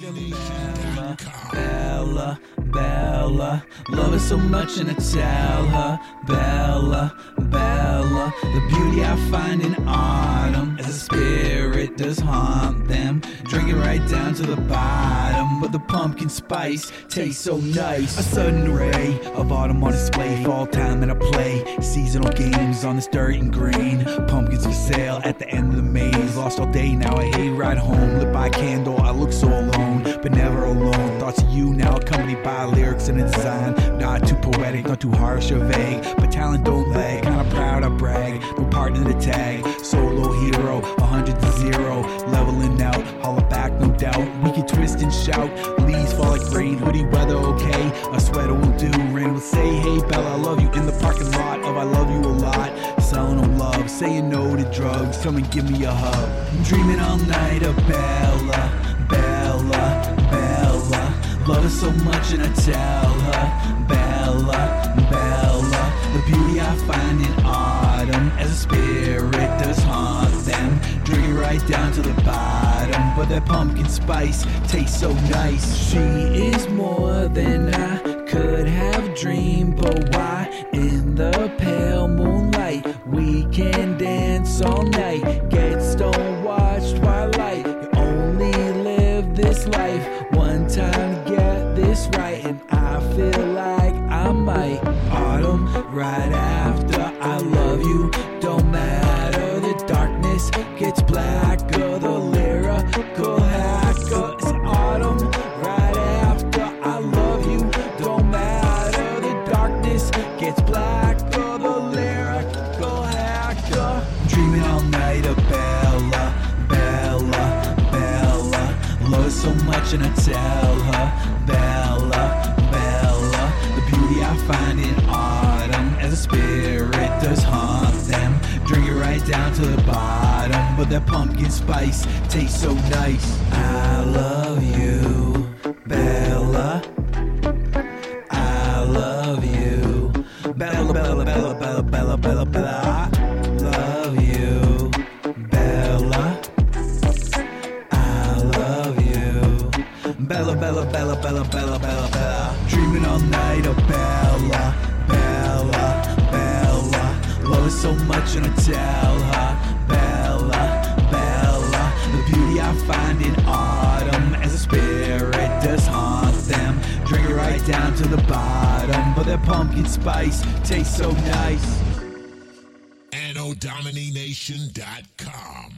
Bella, Bella, Bella, love her so much and I tell her, Bella, Bella, the beauty I find in autumn as a spirit does haunt them. Drink it right down to the bottom, the pumpkin spice tastes so nice. A sudden ray of autumn on display, fall time and I play seasonal games on this dirt and green. Pumpkins for sale at the end of the maze. Lost all day now, I hate ride home. Lit by candle, I look so alone, but never alone. Thoughts of you now accompanied by lyrics and a design. Not too poetic, not too harsh or vague, but talent don't lag. Kinda proud I brag, no partner to tag. Solo hero, 100 to zero, leveling out. Holla back, and. Leaves fall like rain, hoodie weather okay. A sweater will do. Rain will say, Hey Bella, I love you in the parking lot of I love you a lot. Selling them love, saying no to drugs. Come and give me a hug. I'm dreaming all night of Bella, Bella, Bella. Love her so much and I tell her, Bella, Bella. The beauty I find in autumn as a spirit does haunt them. Drink it right down to the bottom, but that pumpkin spice tastes so nice. She is more than I could have dreamed, but why in the pale moonlight we can dance all night, get stoned, watch twilight. You only live this life one time, get this right, and I feel like I might. Autumn, right after I love you, don't matter the darkness gets blacker, gets blacker, the lyrical hacker. Dreaming all night of Bella, Bella, Bella. Love so much and I tell her, Bella, Bella. The beauty I find in autumn as a spirit does haunt them. Drink it right down to the bottom, but that pumpkin spice tastes so nice. I love you, Bella. I love you, Bella, Bella, Bella, Bella. I love you, Bella. I love you. Bella, Bella, Bella, Bella, Bella, Bella, Bella. Dreaming all night of Bella, Bella, Bella. Love her so much and I tell her, down to the bottom, but that pumpkin spice tastes so nice. AnnoDominination.com.